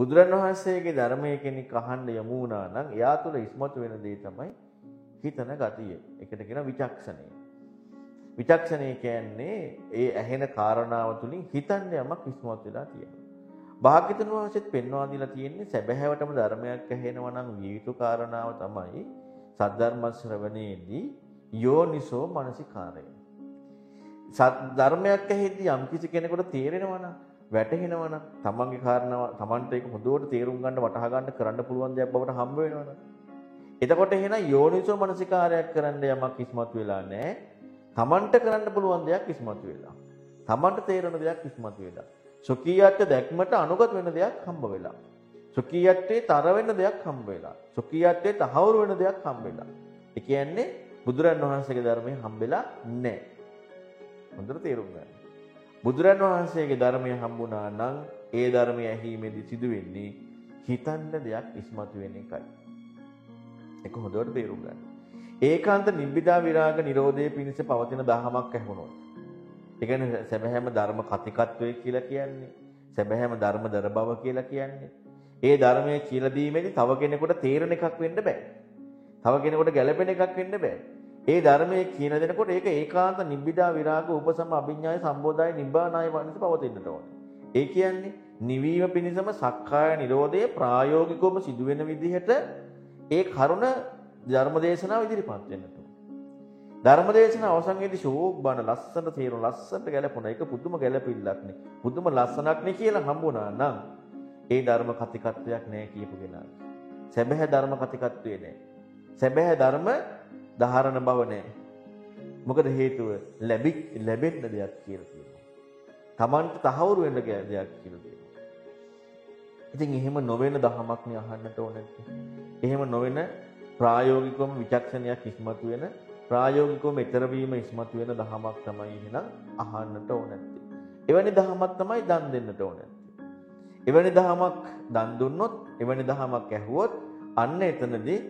බුදුරන් වහන්සේගේ ධර්මයේ කෙනෙක් අහන්න යමු වුණා නම් එයා තුළ ඉස්මතු වෙන දේ තමයි හිතන ගතිය. ඒකට කියන විචක්ෂණය. විචක්ෂණය කියන්නේ ඒ ඇහෙන කාරණාව තුලින් හිතන්න යමක් ඉස්මතු වෙලා තියෙනවා. භාග්‍යතුන් වහන්සේත් පෙන්වා දීලා තියෙන්නේ සැබෑවටම ධර්මයක් ඇහෙනවා නම් විය යුතු කාරණාව තමයි සද්ධර්ම ශ්‍රවණයේදී යෝනිසෝ මනසිකාරය. ධර්මයක් ඇහෙද්දී යම් කිසි කෙනෙකුට තේරෙනවා නම් වැටහෙනවා නම් තමන්ගේ කාරණාව තමන්ට ඒක හොඳට තේරුම් ගන්න වටහා ගන්න කරන්න පුළුවන් දෙයක් බවට හම්බ වෙනවනේ. එතකොට එහෙනම් යෝනිසෝ මනසිකාරයක් කරන්න යමක් ඉස්මතු වෙලා නැහැ. තමන්ට කරන්න පුළුවන් දෙයක් ඉස්මතු වෙලා. තමන්ට තේරෙන දෙයක් ඉස්මතු වෙලා. සොකීයත්ට දැක්මට අනුගත වෙන දෙයක් හම්බ වෙලා. සොකීයත්තේ තර වෙන දෙයක් හම්බ වෙලා. සොකීයත්තේ තහවුරු වෙන දෙයක් හම්බ වෙලා. ඒ කියන්නේ බුදුරන් වහන්සේගේ ධර්මයේ හම්බෙලා නැහැ. හොඳට තේරුම් ගන්න. බුදුරන් වහන්සේගේ ධර්මය හම්බුණා නම් ඒ ධර්මය ඇහිීමේදී සිදුවෙන්නේ හිතන්න දෙයක් ඉස්මතු වෙන එකයි. ඒක හොඳට තේරුම් ගන්න. ඒකාන්ත නිබ්බිදා විරාග නිරෝධයේ පිණිස පවතින දහමක් ඇහුණොත්. ඒ කියන්නේ සැබෑම ධර්ම කතිකත්වය කියලා කියන්නේ. සැබෑම ධර්ම දර බව කියලා කියන්නේ. ඒ ධර්මයේ කියලා දීමේදී තව කෙනෙකුට තේරෙන එකක් වෙන්න බෑ. තව කෙනෙකුට ගැළපෙන එකක් වෙන්න බෑ. ඒ ධර්මයේ කියන දෙනකොට ඒක ඒකාන්ත නිබ්බිදා විරාග උපසම අභිඥාය සම්බෝධාය නිබ්බානාය වනිස පවතින්නට ඕනේ. ඒ කියන්නේ නිවීම පිණිසම සක්කාය නිරෝධය ප්‍රායෝගිකවම සිදුවෙන විදිහට ඒ කරුණ ධර්මදේශනාව ඉදිරිපත් වෙන්නට ධර්මදේශනාව අවසන් වෙද්දී ෂෝක් බණ ලස්සනට තේරුණ ලස්සනට ගැලපුණා. ඒක පුදුම ගැලපිල්ලක් නේ. පුදුම ලස්සනක් නේ කියලා හම්බුණා නම් ඒ ධර්ම කතිකත්වයක් නෑ කියපු කෙනා. සැබෑ ධර්ම කතිකත්වයේ නෑ. සැබෑ ධර්ම ධාරණ බව නෑ. මොකද හේතුව ලැබි ලැබෙන්න දෙයක් කියලා කියනවා. Tamanට තහවුරු වෙන්න දෙයක් කියලා කියනවා. ඉතින් එහෙම නොවන දහමක් නේ අහන්නට ඕනේ. එහෙම නොවන ප්‍රායෝගිකවම විචක්ෂණයක් ඉස්මතු වෙන ප්‍රායෝගිකවම ඊතර වීම ඉස්මතු වෙන දහමක් තමයි එහෙනම් අහන්නට ඕනේ. එවැනි දහමක් තමයි දන් දෙන්නට ඕනේ. එවැනි දහමක් දන් දුන්නොත් එවැනි දහමක් ඇහුවොත් අන්න එතනදී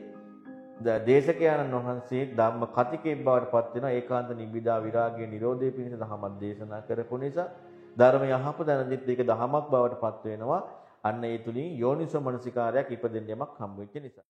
දේශකයන්න් වහන්සේ ධම්ම කතිකේ බවට පත් වෙන ඒකාන්ත නිබ්බිදා විරාගයේ Nirodhe පිණිස දහමක් දේශනා කරපු නිසා ධර්මය අහපු දැනදිත් ඒක දහමක් බවට පත් වෙනවා. අන්න ඒ තුලින් යෝනිසෝ මනසිකාරයක් ඉපදෙන්න යමක් හම්බ වෙච්ච නිසා.